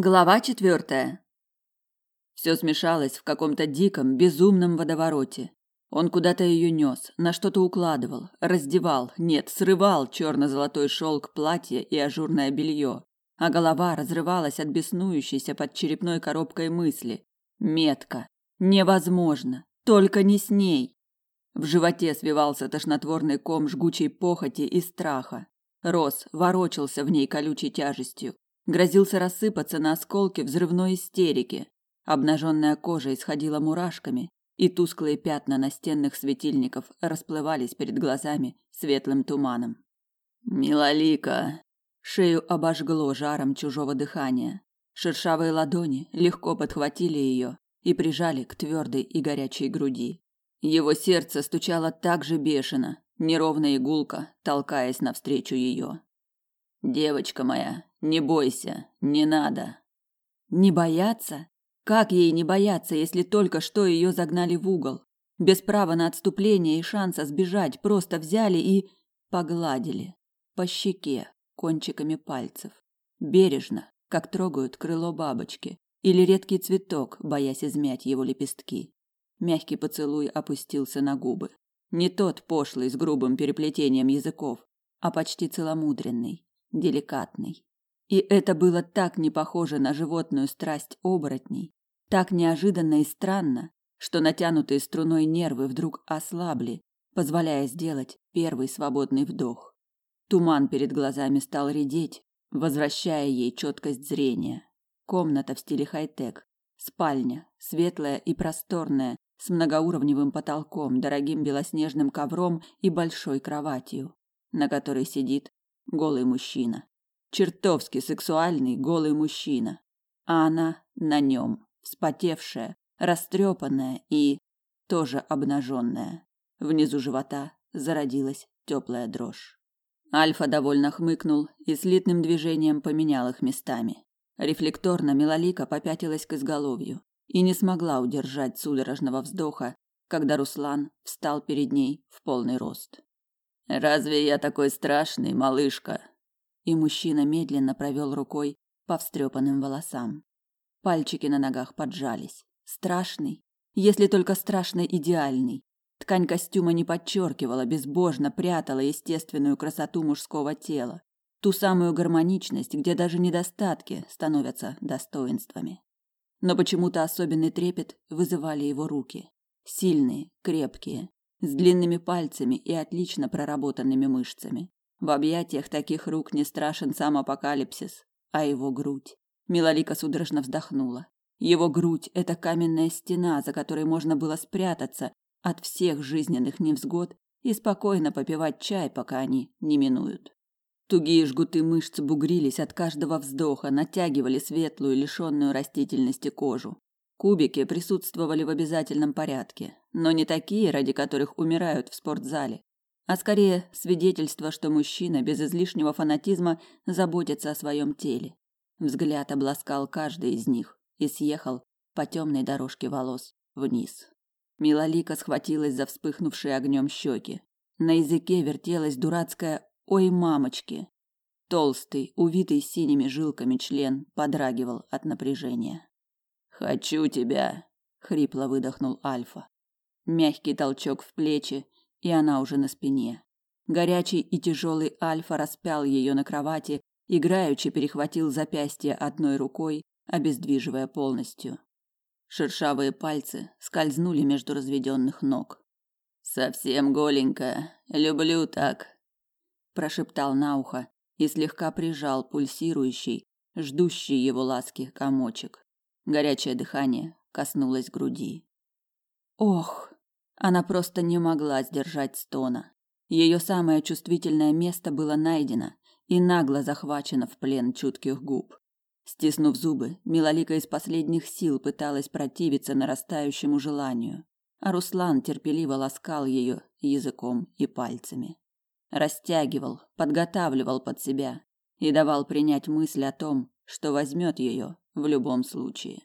Глава четвертая. Все смешалось в каком-то диком, безумном водовороте. Он куда-то ее нес, на что-то укладывал, раздевал, нет, срывал черно-золотой шелк платья и ажурное белье, а голова разрывалась от беснующейся под черепной коробкой мысли. Метка. Невозможно. Только не с ней. В животе свивался тошнотворный ком жгучей похоти и страха. Рос ворочался в ней колючей тяжестью грозился рассыпаться на осколки взрывной истерики. Обнаженная кожа исходила мурашками, и тусклые пятна настенных светильников расплывались перед глазами светлым туманом. «Милолика!» Шею обожгло жаром чужого дыхания. Шершавые ладони легко подхватили ее и прижали к твердой и горячей груди. Его сердце стучало так же бешено, неровная игулка, толкаясь навстречу ее. «Девочка моя, не бойся, не надо. Не бояться? Как ей не бояться, если только что ее загнали в угол? Без права на отступление и шанса сбежать, просто взяли и погладили по щеке кончиками пальцев, бережно, как трогают крыло бабочки или редкий цветок, боясь измять его лепестки. Мягкий поцелуй опустился на губы. Не тот пошлый с грубым переплетением языков, а почти целомудренный, деликатный. И это было так не похоже на животную страсть оборотней, так неожиданно и странно, что натянутые струной нервы вдруг ослабли, позволяя сделать первый свободный вдох. Туман перед глазами стал редеть, возвращая ей четкость зрения. Комната в стиле хай-тек, спальня, светлая и просторная, с многоуровневым потолком, дорогим белоснежным ковром и большой кроватью, на которой сидит голый мужчина. Чертовски сексуальный голый мужчина. А она на нем, вспотевшая, растрепанная и тоже обнаженная. Внизу живота зародилась теплая дрожь. Альфа довольно хмыкнул и слитным движением поменял их местами. Рефлекторно Милолика попятилась к изголовью и не смогла удержать судорожного вздоха, когда Руслан встал перед ней в полный рост. Разве я такой страшный, малышка? И мужчина медленно провел рукой по встрепанным волосам. Пальчики на ногах поджались. Страшный, если только страшно идеальный. Ткань костюма не подчеркивала, безбожно прятала естественную красоту мужского тела, ту самую гармоничность, где даже недостатки становятся достоинствами. Но почему-то особенный трепет вызывали его руки. Сильные, крепкие, с длинными пальцами и отлично проработанными мышцами. В объятиях таких рук не страшен сам апокалипсис, а его грудь. Милолика судорожно вздохнула. Его грудь это каменная стена, за которой можно было спрятаться от всех жизненных невзгод и спокойно попивать чай, пока они не минуют. Тугие жгуты мышц бугрились от каждого вздоха, натягивали светлую, лишенную растительности кожу. Кубики присутствовали в обязательном порядке, но не такие, ради которых умирают в спортзале, а скорее свидетельство, что мужчина без излишнего фанатизма заботится о своем теле. Взгляд обласкал каждый из них и съехал по темной дорожке волос вниз. Милолика схватилась за вспыхнувшие огнем щеки. На языке вертелась дурацкая «Ой, мамочки!». Толстый, увитый синими жилками член подрагивал от напряжения. Хочу тебя, хрипло выдохнул Альфа. Мягкий толчок в плечи, и она уже на спине. Горячий и тяжелый Альфа распял ее на кровати, играючи перехватил запястье одной рукой, обездвиживая полностью. Шершавые пальцы скользнули между разведенных ног. Совсем голенькая, люблю так, прошептал на ухо и слегка прижал пульсирующий, ждущий его ласки комочек. Горячее дыхание коснулось груди. Ох, она просто не могла сдержать стона. Ее самое чувствительное место было найдено и нагло захвачено в плен чутких губ. Стиснув зубы, Милолика из последних сил пыталась противиться нарастающему желанию, а Руслан терпеливо ласкал ее языком и пальцами. Растягивал, подготавливал под себя и давал принять мысль о том, что возьмет ее в любом случае.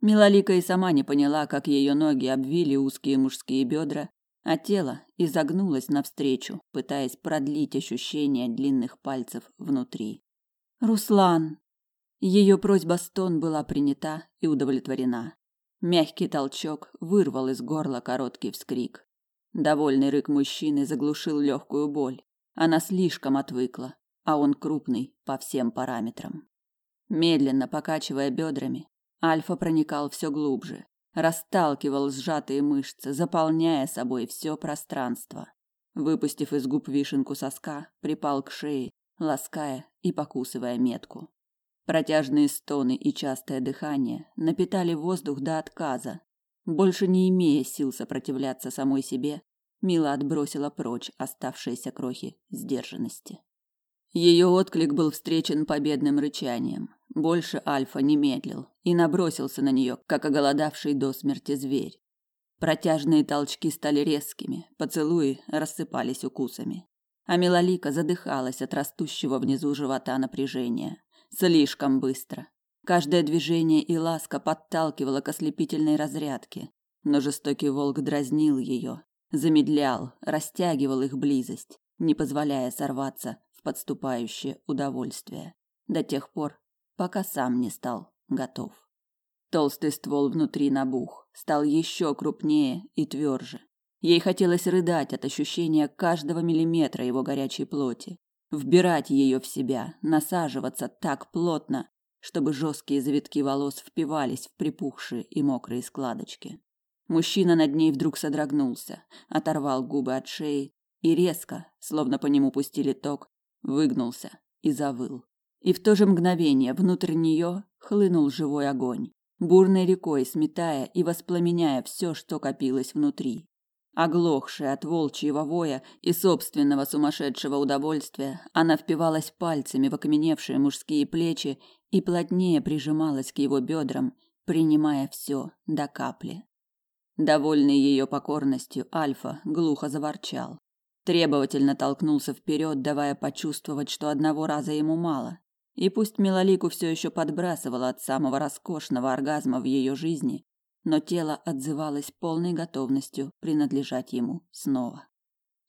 Милолика и сама не поняла, как ее ноги обвили узкие мужские бедра, а тело изогнулось навстречу, пытаясь продлить ощущение длинных пальцев внутри. Руслан Ее просьба-стон была принята и удовлетворена. Мягкий толчок вырвал из горла короткий вскрик. Довольный рык мужчины заглушил легкую боль. Она слишком отвыкла, а он крупный по всем параметрам. Медленно покачивая бедрами, Альфа проникал все глубже, расталкивал сжатые мышцы, заполняя собой все пространство. Выпустив из губ вишенку соска, припал к шее, лаская и покусывая метку. Протяжные стоны и частое дыхание напитали воздух до отказа. Больше не имея сил сопротивляться самой себе, Мила отбросила прочь оставшиеся крохи сдержанности. Ее отклик был встречен победным рычанием. Больше Альфа не медлил и набросился на нее, как оголодавший до смерти зверь. Протяжные толчки стали резкими, поцелуи рассыпались укусами. А Милалика задыхалась от растущего внизу живота напряжения. Слишком быстро. Каждое движение и ласка подталкивало к ослепительной разрядке, но жестокий волк дразнил ее, замедлял, растягивал их близость, не позволяя сорваться в подступающее удовольствие, до тех пор, пока сам не стал готов. Толстый ствол внутри набух, стал еще крупнее и тверже. Ей хотелось рыдать от ощущения каждого миллиметра его горячей плоти, вбирать ее в себя, насаживаться так плотно, чтобы жесткие завитки волос впивались в припухшие и мокрые складочки. Мужчина над ней вдруг содрогнулся, оторвал губы от шеи и резко, словно по нему пустили ток, выгнулся и завыл. И в то же мгновение внутрь нее хлынул живой огонь, бурной рекой сметая и воспламеняя все, что копилось внутри. Оглохшая от волчьего воя и собственного сумасшедшего удовольствия, она впивалась пальцами в окаменевшие мужские плечи и плотнее прижималась к его бедрам, принимая все до капли. Довольный ее покорностью, Альфа глухо заворчал. Требовательно толкнулся вперед, давая почувствовать, что одного раза ему мало. И пусть Милолику все еще подбрасывала от самого роскошного оргазма в ее жизни, но тело отзывалось полной готовностью принадлежать ему снова.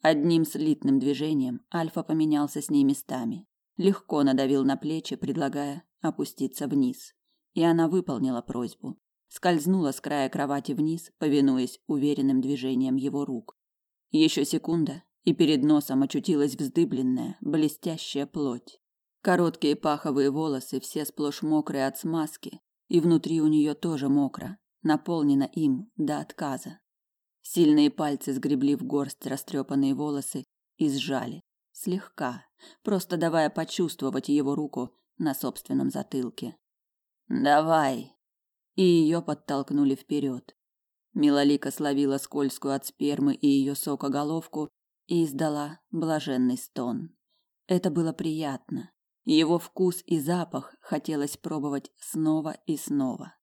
Одним слитным движением Альфа поменялся с ней местами. Легко надавил на плечи, предлагая опуститься вниз. И она выполнила просьбу. Скользнула с края кровати вниз, повинуясь уверенным движениям его рук. Еще секунда, и перед носом очутилась вздыбленная, блестящая плоть. Короткие паховые волосы, все сплошь мокрые от смазки, и внутри у нее тоже мокро, наполнена им до отказа. Сильные пальцы сгребли в горсть растрепанные волосы и сжали, слегка, просто давая почувствовать его руку на собственном затылке. «Давай!» И ее подтолкнули вперед. Милолика словила скользкую от спермы и ее сока головку и издала блаженный стон. Это было приятно. Его вкус и запах хотелось пробовать снова и снова.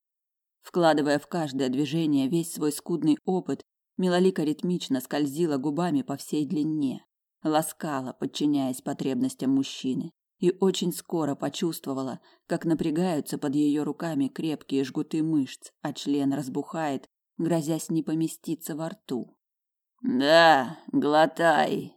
Вкладывая в каждое движение весь свой скудный опыт, Милолика ритмично скользила губами по всей длине, ласкала, подчиняясь потребностям мужчины, и очень скоро почувствовала, как напрягаются под ее руками крепкие жгуты мышц, а член разбухает, грозясь не поместиться во рту. «Да, глотай!»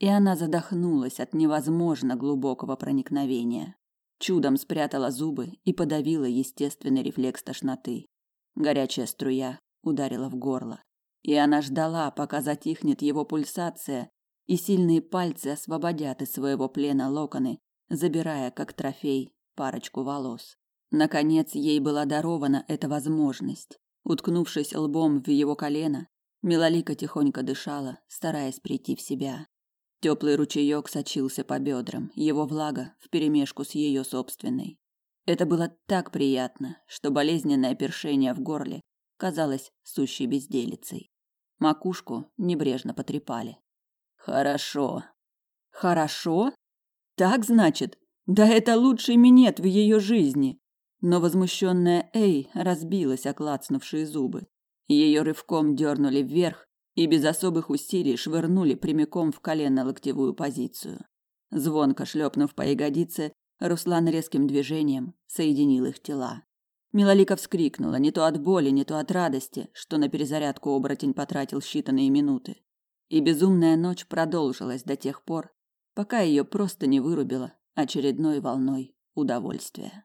И она задохнулась от невозможно глубокого проникновения чудом спрятала зубы и подавила естественный рефлекс тошноты. Горячая струя ударила в горло, и она ждала, пока затихнет его пульсация, и сильные пальцы освободят из своего плена локоны, забирая как трофей парочку волос. Наконец ей была дарована эта возможность. Уткнувшись лбом в его колено, Милолика тихонько дышала, стараясь прийти в себя. Теплый ручеек сочился по бедрам, его влага вперемешку с ее собственной. Это было так приятно, что болезненное першение в горле казалось сущей безделицей. Макушку небрежно потрепали. Хорошо. Хорошо? Так значит? Да это лучший минет в ее жизни. Но возмущенная Эй разбилась о клацнувшие зубы. Ее рывком дернули вверх, и без особых усилий швырнули прямиком в колено-локтевую позицию. Звонко шлепнув по ягодице, Руслан резким движением соединил их тела. Милолика вскрикнула не то от боли, не то от радости, что на перезарядку оборотень потратил считанные минуты. И безумная ночь продолжилась до тех пор, пока ее просто не вырубило очередной волной удовольствия.